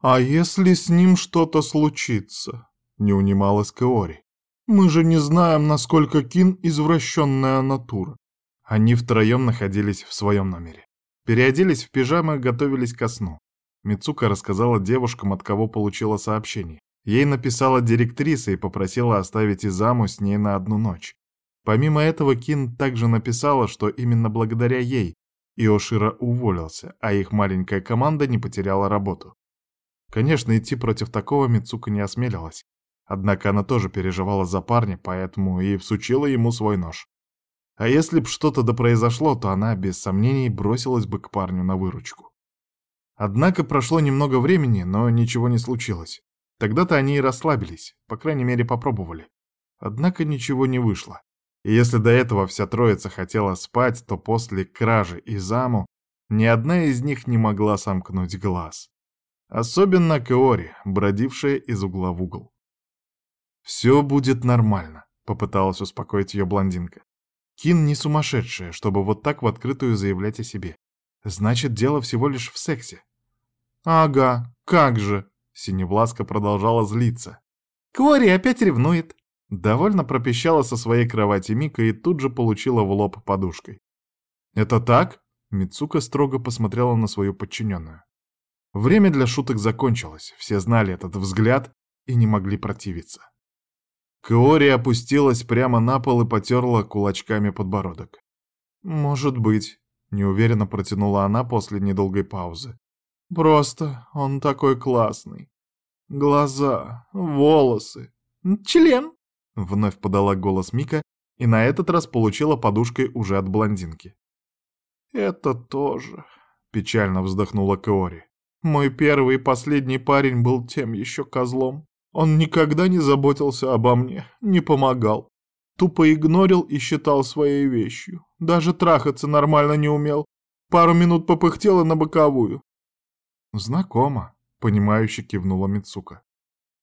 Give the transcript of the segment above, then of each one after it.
«А если с ним что-то случится?» — не унималась Кеори. «Мы же не знаем, насколько Кин извращенная натура». Они втроем находились в своем номере. Переоделись в пижамы готовились ко сну. Мицука рассказала девушкам, от кого получила сообщение. Ей написала директриса и попросила оставить Изаму с ней на одну ночь. Помимо этого, Кин также написала, что именно благодаря ей Иошира уволился, а их маленькая команда не потеряла работу. Конечно, идти против такого Мицука не осмелилась. Однако она тоже переживала за парня, поэтому и всучила ему свой нож. А если б что-то да произошло, то она, без сомнений, бросилась бы к парню на выручку. Однако прошло немного времени, но ничего не случилось. Тогда-то они и расслабились, по крайней мере попробовали. Однако ничего не вышло. И если до этого вся троица хотела спать, то после кражи и заму ни одна из них не могла сомкнуть глаз. Особенно Кеори, бродившая из угла в угол. «Все будет нормально», — попыталась успокоить ее блондинка. «Кин не сумасшедшая, чтобы вот так в открытую заявлять о себе. Значит, дело всего лишь в сексе». «Ага, как же!» — Синевласка продолжала злиться. «Кори опять ревнует!» Довольно пропищала со своей кровати Мика и тут же получила в лоб подушкой. «Это так?» — Мицука строго посмотрела на свою подчиненную. Время для шуток закончилось, все знали этот взгляд и не могли противиться. Кеори опустилась прямо на пол и потерла кулачками подбородок. «Может быть», — неуверенно протянула она после недолгой паузы. «Просто он такой классный. Глаза, волосы, член!» Вновь подала голос Мика и на этот раз получила подушкой уже от блондинки. «Это тоже», — печально вздохнула Кеори. Мой первый и последний парень был тем еще козлом. Он никогда не заботился обо мне, не помогал. Тупо игнорил и считал своей вещью. Даже трахаться нормально не умел. Пару минут попыхтел и на боковую. «Знакомо», — понимающе кивнула Мицука.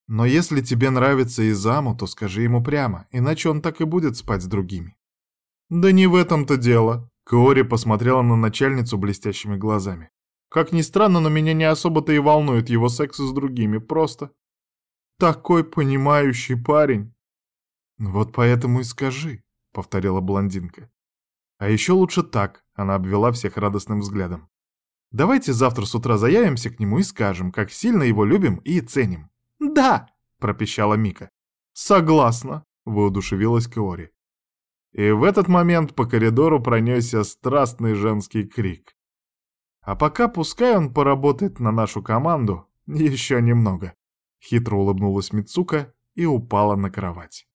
«Но если тебе нравится Изаму, то скажи ему прямо, иначе он так и будет спать с другими». «Да не в этом-то дело», — Кори посмотрела на начальницу блестящими глазами. Как ни странно, но меня не особо-то и волнует его секс с другими, просто. Такой понимающий парень. Вот поэтому и скажи, повторила блондинка. А еще лучше так, она обвела всех радостным взглядом. Давайте завтра с утра заявимся к нему и скажем, как сильно его любим и ценим. Да, пропищала Мика. Согласна, воодушевилась Кеори. И в этот момент по коридору пронесся страстный женский крик. А пока пускай он поработает на нашу команду еще немного. Хитро улыбнулась Мицука и упала на кровать.